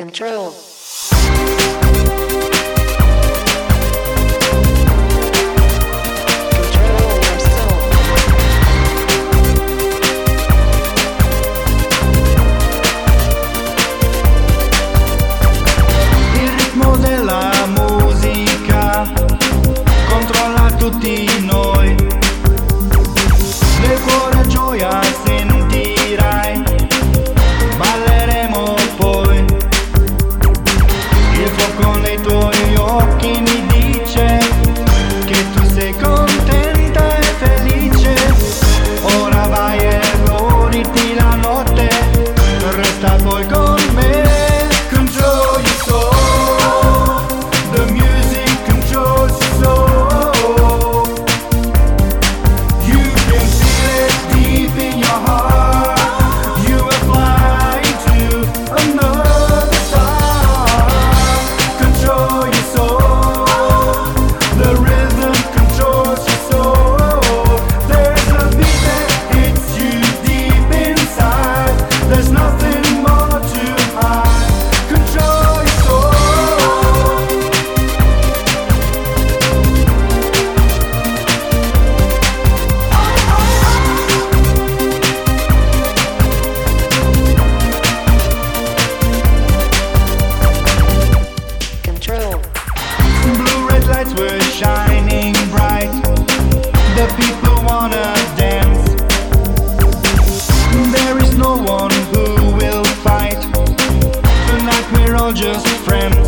Control. muito just friends.